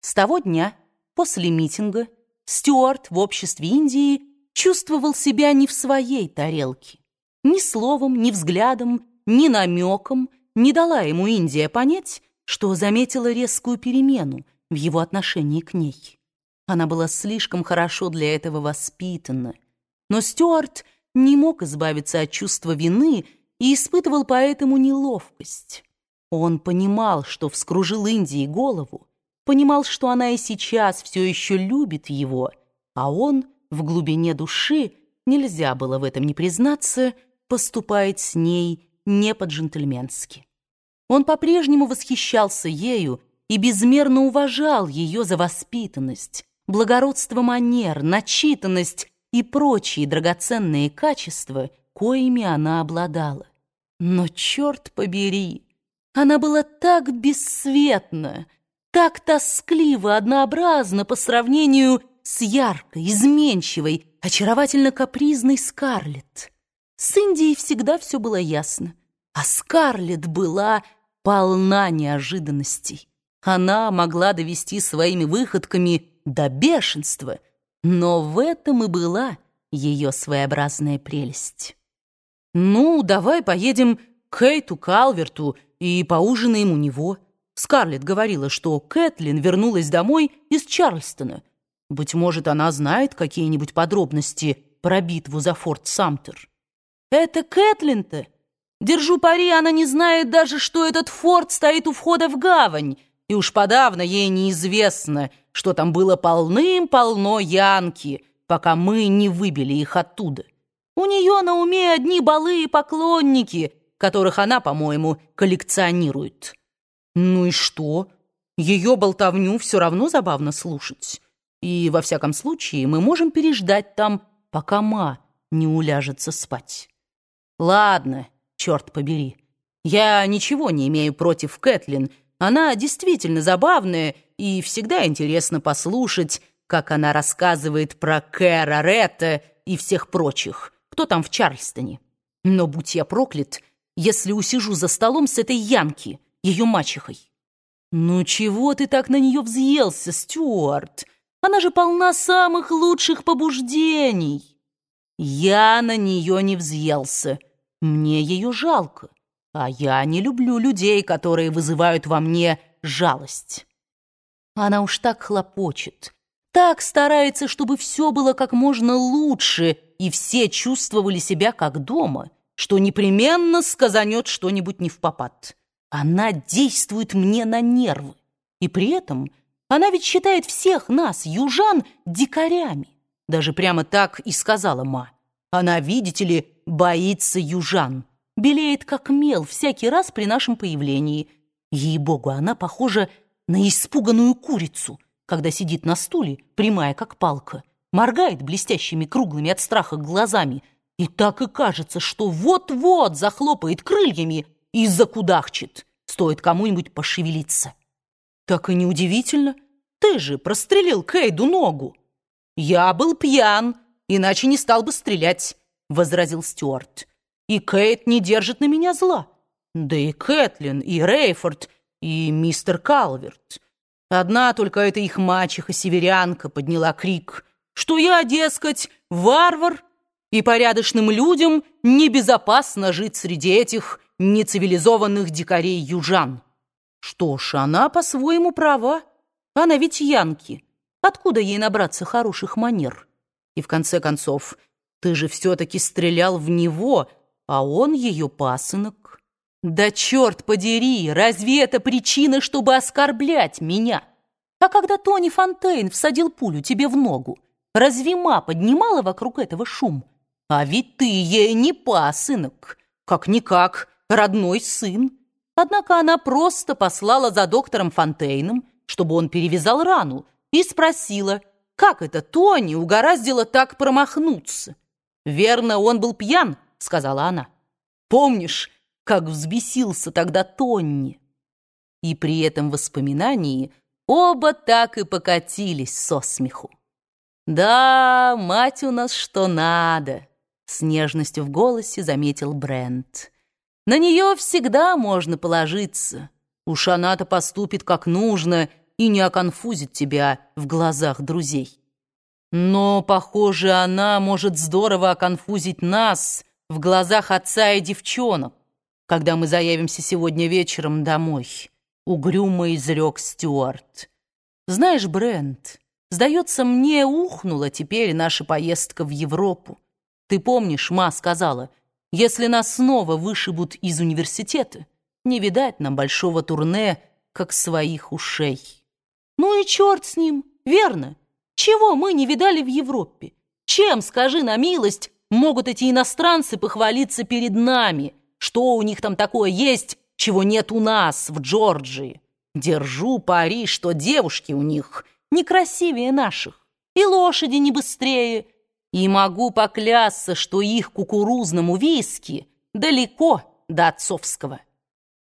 С того дня, после митинга, Стюарт в обществе Индии чувствовал себя не в своей тарелке. Ни словом, ни взглядом, ни намеком не дала ему Индия понять, что заметила резкую перемену в его отношении к ней. Она была слишком хорошо для этого воспитана. Но Стюарт не мог избавиться от чувства вины и испытывал поэтому неловкость. Он понимал, что вскружил Индии голову, понимал, что она и сейчас все еще любит его, а он в глубине души, нельзя было в этом не признаться, поступает с ней не по-джентльменски. Он по-прежнему восхищался ею и безмерно уважал ее за воспитанность, благородство манер, начитанность и прочие драгоценные качества, коими она обладала. Но, черт побери, она была так бесцветна, так тоскливо однообразна по сравнению с яркой, изменчивой, очаровательно капризной Скарлетт. С Индией всегда все было ясно, а Скарлетт была полна неожиданностей. Она могла довести своими выходками до бешенства, но в этом и была ее своеобразная прелесть. «Ну, давай поедем к Кейту Калверту и поужинаем у него». Скарлетт говорила, что Кэтлин вернулась домой из Чарльстона. Быть может, она знает какие-нибудь подробности про битву за форт Самтер. «Это Кэтлин-то? Держу пари, она не знает даже, что этот форт стоит у входа в гавань, и уж подавно ей неизвестно, что там было полным-полно янки, пока мы не выбили их оттуда. У нее на уме одни балы и поклонники, которых она, по-моему, коллекционирует». Ну и что? Ее болтовню все равно забавно слушать. И, во всяком случае, мы можем переждать там, пока Ма не уляжется спать. Ладно, черт побери. Я ничего не имею против Кэтлин. Она действительно забавная, и всегда интересно послушать, как она рассказывает про Кэра Ретта и всех прочих, кто там в Чарльстоне. Но будь я проклят, если усижу за столом с этой Янки — ее мачехой. «Ну чего ты так на нее взъелся, Стюарт? Она же полна самых лучших побуждений!» «Я на нее не взъелся. Мне ее жалко, а я не люблю людей, которые вызывают во мне жалость». Она уж так хлопочет, так старается, чтобы все было как можно лучше, и все чувствовали себя как дома, что непременно сказанет что-нибудь не в попад. Она действует мне на нервы. И при этом она ведь считает всех нас, южан, дикарями. Даже прямо так и сказала Ма. Она, видите ли, боится южан. Белеет как мел всякий раз при нашем появлении. Ей-богу, она похожа на испуганную курицу, когда сидит на стуле, прямая как палка, моргает блестящими круглыми от страха глазами, и так и кажется, что вот-вот захлопает крыльями — и закудахчет, стоит кому-нибудь пошевелиться. Так и неудивительно. Ты же прострелил Кейду ногу. Я был пьян, иначе не стал бы стрелять, возразил Стюарт. И Кейт не держит на меня зла. Да и Кэтлин, и Рейфорд, и мистер Калверт. Одна только эта их мачеха-северянка подняла крик, что я, дескать, варвар, и порядочным людям небезопасно жить среди этих нецивилизованных дикарей-южан. Что ж, она по-своему права. Она ведь янки. Откуда ей набраться хороших манер? И в конце концов, ты же все-таки стрелял в него, а он ее пасынок. Да черт подери, разве это причина, чтобы оскорблять меня? А когда Тони Фонтейн всадил пулю тебе в ногу, разве ма поднимала вокруг этого шум? А ведь ты ей не пасынок. Как-никак, родной сын. Однако она просто послала за доктором Фонтейном, чтобы он перевязал рану, и спросила, как это Тони угораздило так промахнуться. «Верно, он был пьян», — сказала она. «Помнишь, как взбесился тогда Тонни?» И при этом воспоминании оба так и покатились со смеху. «Да, мать у нас что надо», — с нежностью в голосе заметил Брент. На нее всегда можно положиться. Уж она-то поступит как нужно, и не оконфузит тебя в глазах друзей. Но, похоже, она может здорово оконфузить нас в глазах отца и девчонок, когда мы заявимся сегодня вечером домой, угрюмо изрек Стюарт. Знаешь, Брент, сдается мне, ухнула теперь наша поездка в Европу. Ты помнишь, ма сказала, если нас снова вышибут из университета, не видать нам большого турне, как своих ушей. Ну и черт с ним, верно? Чего мы не видали в Европе? Чем, скажи на милость, могут эти иностранцы похвалиться перед нами? Что у них там такое есть, чего нет у нас в Джорджии? Держу пари, что девушки у них не красивее наших, и лошади не быстрее, и могу поклясться, что их кукурузному виски далеко до отцовского.